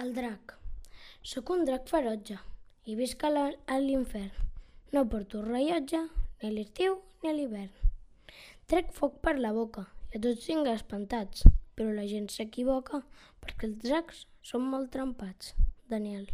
El drac. Sóc un drac ferotge i visc a l'infern. No porto rellotge ni l'estiu ni l'hivern. Trec foc per la boca i a tots tinc espantats, però la gent s'equivoca perquè els dracs són molt trempats. Daniel.